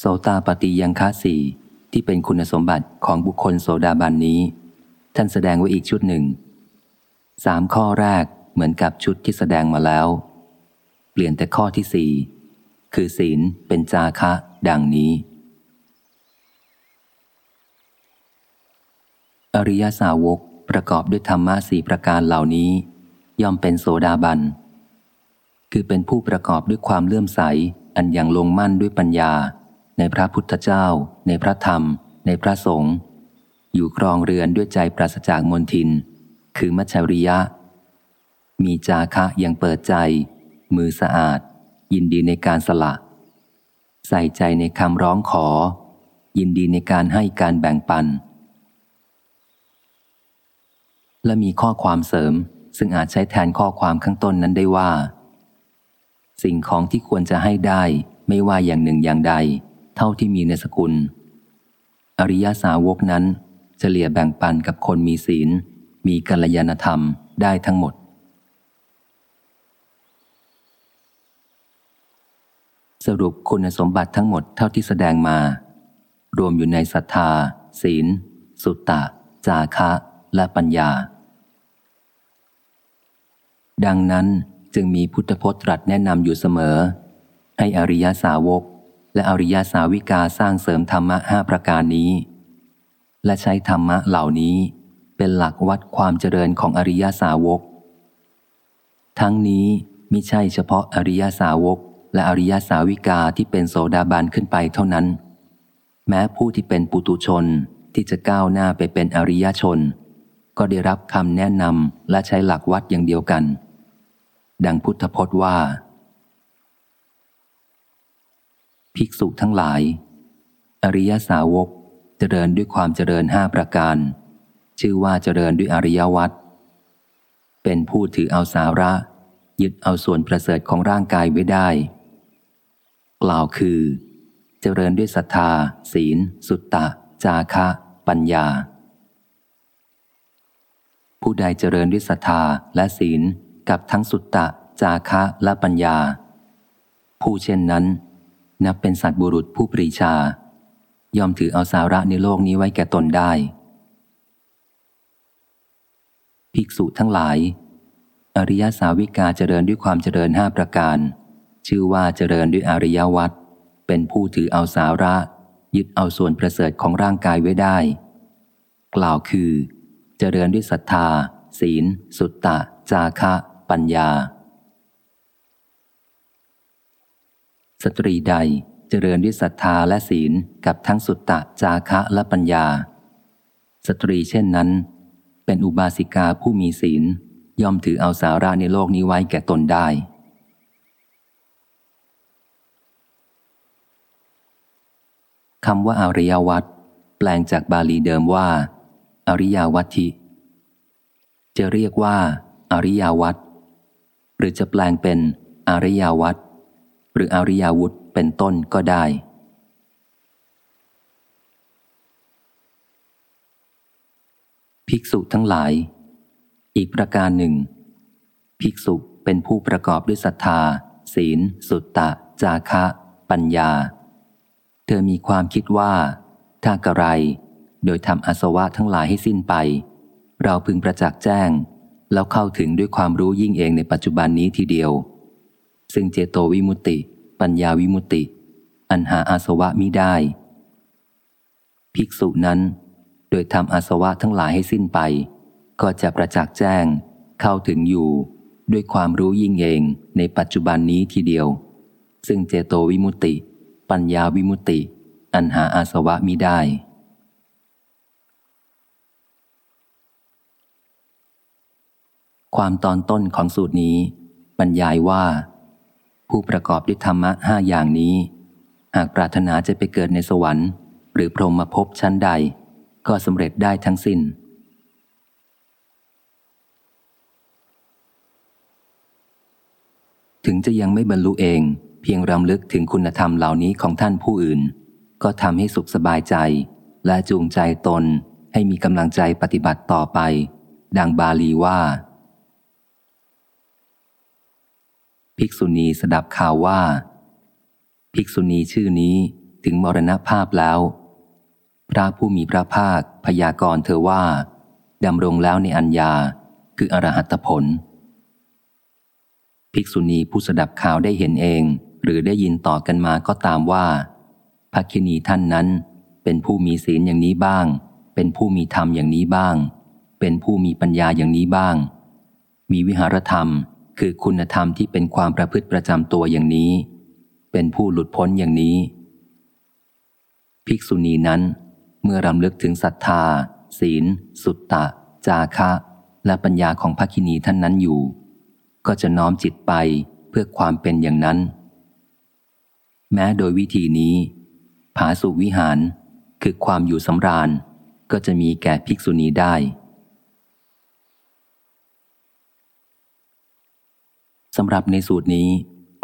โสตาปฏิยังคาสีที่เป็นคุณสมบัติของบุคคลโสดาบันนี้ ท่านแสดงไว้อีกชุดหนึ่งสามข้อแรกเหมือนกับชุดที่แสดงมาแล้ว เปลี่ยนแต่ข้อที่สี่คือศีลเป็นจาคะ ดังนี้ อริยสาวกประกอบด้วยธรรมะสี่ประการเหล่านี้ ย่อมเป็นโสดาบัน คือเป็นผู้ประกอบด้วยความเลื่อมใส อันยังลงมั่นด้วยปัญญา ในพระพุทธเจ้า ในพระธรรม ในพระสงฆ์อยู่ครองเรือนด้วยใจปราศจากมนทิน คือมัชริยะ มีจาคะยังเปิดใจ มือสะอาด ยินดีในการสละ ใส่ใจในคำร้องขอ ยินดีในการให้การแบ่งปัน และมีข้อความเสริมซึ่งอาจใช้แทนข้อความข้างต้นนั้นได้ว่า สิ่งของที่ควรจะให้ได้ไม่ว่าอย่างหนึ่งอย่างใด เท่าที่มีในสกุล อริยาสาวกนั้นเฉลี่ยแบ่งปันกับคนมีศีล มีกัลยาณธรรมได้ทั้งหมด สรุปคุณสมบัติทั้งหมดเท่าที่แสดงมา รวมอยู่ในศรัทธา ศีล สุตตะ จาคะ และปัญญา ดังนั้นจึงมีพุทธพจน์ตรัสแนะนำอยู่เสมอ ให้อริยาสาวก และอริยสาวิกาสร้างเสริมธรรมะห้าประการนี้ และใช้ธรรมะเหล่านี้เป็นหลักวัดความเจริญของอริยสาวก ทั้งนี้มิใช่เฉพาะอริยสาวก และอริยสาวิกาที่เป็นโสดาบันขึ้นไปเท่านั้น แม้ผู้ที่เป็นปุตุชนที่จะก้าวหน้าไปเป็นอริยชน ก็ได้รับคำแนะนำและใช้หลักวัดอย่างเดียวกัน ดังพุทธพจน์ว่า ภิกษุทั้งหลาย อริยสาวกเจริญด้วยความเจริญห้าประการ ชื่อว่าเจริญด้วยอริยวัตรเป็นผู้ถือเอาสาระ ยึดเอาส่วนประเสริฐของร่างกายไว้ได้ กล่าวคือ เจริญด้วยศรัทธา ศีล สุตตะ จาคะ ปัญญา ผู้ใดเจริญด้วยศรัทธาและศีลกับทั้งสุตตะ จาคะและปัญญา ผู้เช่นนั้น นับเป็นสัตว์บุรุษผู้ปรีชา ยอมถือเอาสาระในโลกนี้ไว้แก่ตนได้ ภิกษุทั้งหลาย อริยสาวิกาเจริญด้วยความเจริญห้าประการ ชื่อว่าเจริญด้วยอริยวัตเป็นผู้ถือเอาสาระ ยึดเอาส่วนประเสริฐของร่างกายไว้ได้ กล่าวคือ เจริญด้วยศรัทธา ศีล สุตตะ จาคะ ปัญญา สตรีใดเจริญด้วยศรัทธาและศีลกับทั้งสุตตะจาคะและปัญญา สตรีเช่นนั้น เป็นอุบาสิกาผู้มีศีลย่อมถือเอาสาระในโลกนี้ไว้แก่ตนได้ คำว่าอริยวัตแปลงจากบาลีเดิมว่า อริยวัติจะเรียกว่า อริยวัตหรือจะแปลงเป็นอริยวัต หรืออริยวุธเป็นต้นก็ได้ ภิกษุทั้งหลาย อีกประการหนึ่ง ภิกษุเป็นผู้ประกอบด้วยศรัทธา ศีล สุตตะ จาคะ ปัญญา เธอมีความคิดว่า ถ้ากระไร โดยทำอาสวะทั้งหลายให้สิ้นไป เราพึงประจักษ์แจ้ง แล้วเข้าถึงด้วยความรู้ยิ่งเองในปัจจุบันนี้ทีเดียว ซึ่งเจโตวิมุตติ ปัญญาวิมุตติ อันหาอาสวะมิได้ ภิกษุนั้น โดยทำอาสวะทั้งหลายให้สิ้นไป ก็จะประจักษ์แจ้ง เข้าถึงอยู่ ด้วยความรู้ยิ่งเองในปัจจุบันนี้ทีเดียว ซึ่งเจโตวิมุตติ ปัญญาวิมุตติ อันหาอาสวะมิได้ความตอนต้นของสูตรนี้ บรรยายว่า ผู้ประกอบด้วยธรรมะห้าอย่างนี้ หากปรารถนาจะไปเกิดในสวรรค์ หรือพรหมภพชั้นใด ก็สำเร็จได้ทั้งสิน้น ถึงจะยังไม่บรรลุเอง เพียงรำลึกถึงคุณธรรมเหล่านี้ของท่านผู้อื่น ก็ทำให้สุขสบายใจ และจูงใจตนให้มีกำลังใจปฏิบัติต่อไป ดังบาลีว่า ภิกษุณีสดับข่าวว่า ภิกษุณีชื่อนี้ถึงมรณภาพแล้ว พระผู้มีพระภาคพยากรณ์เธอว่าดำรงแล้วในอัญญาคืออรหัตผล ภิกษุณีผู้สดับข่าวได้เห็นเอง หรือได้ยินต่อกันมาก็ตามว่าภคินีท่านนั้น เป็นผู้มีศีลอย่างนี้บ้าง เป็นผู้มีธรรมอย่างนี้บ้าง เป็นผู้มีปัญญาอย่างนี้บ้าง มีวิหารธรรม คือคุณธรรมที่เป็นความประพฤติประจำตัวอย่างนี้ เป็นผู้หลุดพ้นอย่างนี้ ภิกษุณีนั้น เมื่อรำลึกถึงศรัทธา ศีล สุตตะ จาคะ และปัญญาของภคินีท่านนั้นอยู่ ก็จะน้อมจิตไปเพื่อความเป็นอย่างนั้น แม้โดยวิธีนี้ ผาสุวิหารคือความอยู่สำราญก็จะมีแก่ภิกษุณีได้ สำหรับในสูตรนี้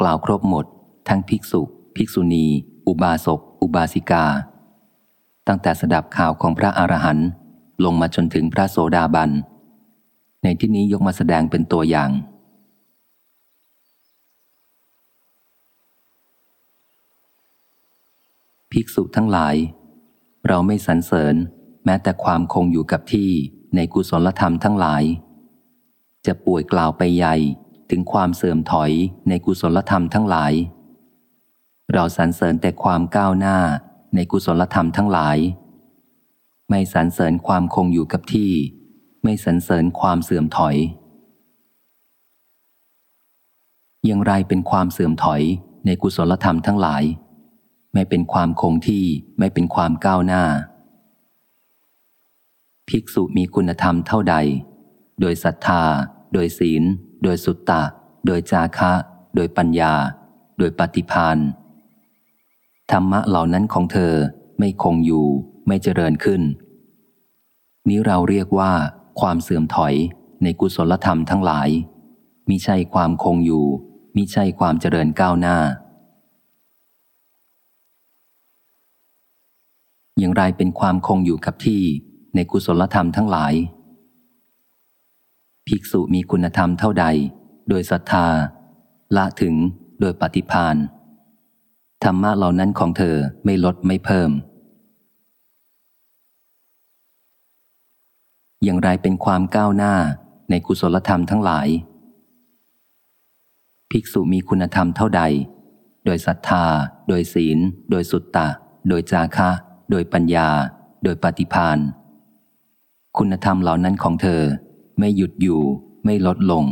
กล่าวครบหมด ทั้งภิกษุ ภิกษุณี อุบาสก อุบาสิกา ตั้งแต่สดับข่าวของพระอรหันต์ลงมาจนถึงพระโสดาบัน ในที่นี้ยกมาแสดงเป็นตัวอย่าง ภิกษุทั้งหลาย เราไม่สรรเสริญแม้แต่ความคงอยู่กับที่ในกุศลธรรมทั้งหลาย จะป่วยกล่าวไปใหญ่ ถึงความเสื่อมถอยในกุศลธรรมทั้งหลาย เราสรรเสริญแต่ความก้าวหน้าในกุศลธรรมทั้งหลาย ไม่สรรเสริญความคงอยู่กับที่ ไม่สรรเสริญความเสื่อมถอย อย่างไรเป็นความเสื่อมถอยในกุศลธรรมทั้งหลาย ไม่เป็นความคงที่ไม่เป็นความก้าวหน้า ภิกษุมีคุณธรรมเท่าใด โดยศรัทธา โดยศีล โดยสุตตะ โดยจาคะ โดยปัญญา โดยปฏิพานธรรมะเหล่านั้นของเธอไม่คงอยู่ไม่เจริญขึ้น นี้เราเรียกว่า ความเสื่อมถอยในกุศลธรรมทั้งหลายมิใช่ความคงอยู่มิใช่ความเจริญก้าวหน้า อย่างไรเป็นความคงอยู่กับที่ในกุศลธรรมทั้งหลาย ภิกษุมีคุณธรรมเท่าใด โดยศรัทธา ละถึงโดยปฏิพานธรรมะเหล่านั้นของเธอไม่ลดไม่เพิ่ม อย่างไรเป็นความก้าวหน้าในกุศลธรรมทั้งหลาย ภิกษุมีคุณธรรมเท่าใด โดยศรัทธา โดยศีล โดยสุตตะ โดยจาคะ โดยปัญญา โดยปฏิพานคุณธรรมเหล่านั้นของเธอ ไม่หยุดอยู่ ไม่ลดลง